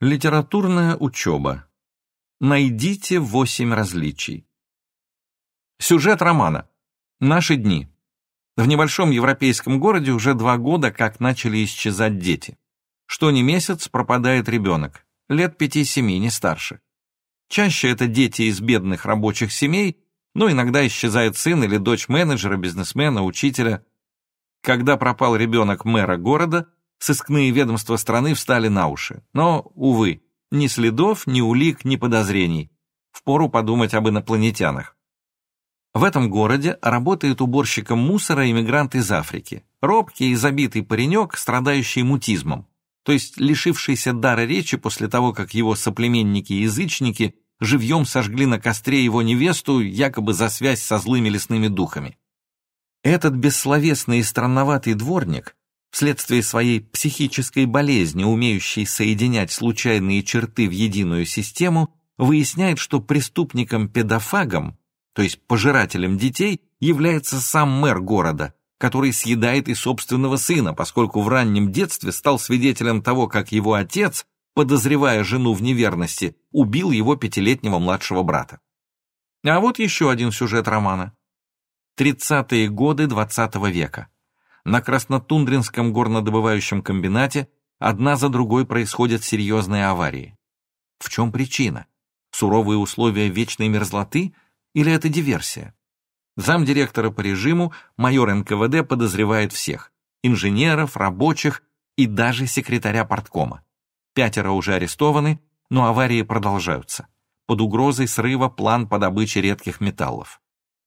Литературная учеба. Найдите восемь различий. Сюжет романа. Наши дни. В небольшом европейском городе уже два года как начали исчезать дети. Что не месяц пропадает ребенок, лет пяти-семи, не старше. Чаще это дети из бедных рабочих семей, но иногда исчезает сын или дочь менеджера, бизнесмена, учителя. Когда пропал ребенок мэра города, сыскные ведомства страны встали на уши. Но, увы, ни следов, ни улик, ни подозрений. Впору подумать об инопланетянах. В этом городе работает уборщиком мусора иммигрант из Африки. Робкий и забитый паренек, страдающий мутизмом, то есть лишившийся дара речи после того, как его соплеменники-язычники живьем сожгли на костре его невесту, якобы за связь со злыми лесными духами. Этот бессловесный и странноватый дворник вследствие своей психической болезни, умеющей соединять случайные черты в единую систему, выясняет, что преступником-педофагом, то есть пожирателем детей, является сам мэр города, который съедает и собственного сына, поскольку в раннем детстве стал свидетелем того, как его отец, подозревая жену в неверности, убил его пятилетнего младшего брата. А вот еще один сюжет романа. Тридцатые годы XX века на Краснотундринском горнодобывающем комбинате одна за другой происходят серьезные аварии. В чем причина? Суровые условия вечной мерзлоты или это диверсия? Замдиректора по режиму майор НКВД подозревает всех – инженеров, рабочих и даже секретаря порткома. Пятеро уже арестованы, но аварии продолжаются. Под угрозой срыва план по добыче редких металлов.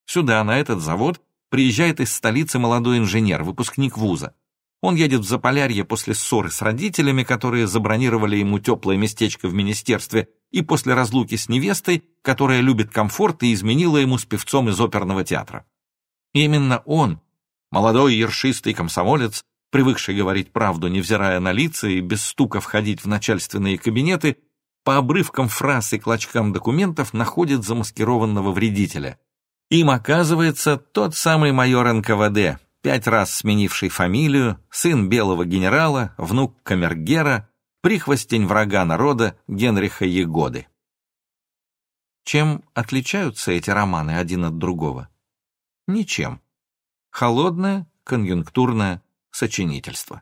Сюда, на этот завод, приезжает из столицы молодой инженер, выпускник вуза. Он едет в Заполярье после ссоры с родителями, которые забронировали ему теплое местечко в министерстве, и после разлуки с невестой, которая любит комфорт и изменила ему с певцом из оперного театра. именно он, молодой ершистый комсомолец, привыкший говорить правду, невзирая на лица и без стука входить в начальственные кабинеты, по обрывкам фраз и клочкам документов находит замаскированного вредителя – им оказывается тот самый майор НКВД, пять раз сменивший фамилию, сын белого генерала, внук камергера, прихвостень врага народа Генриха Егоды. Чем отличаются эти романы один от другого? Ничем. Холодное, конъюнктурное сочинительство.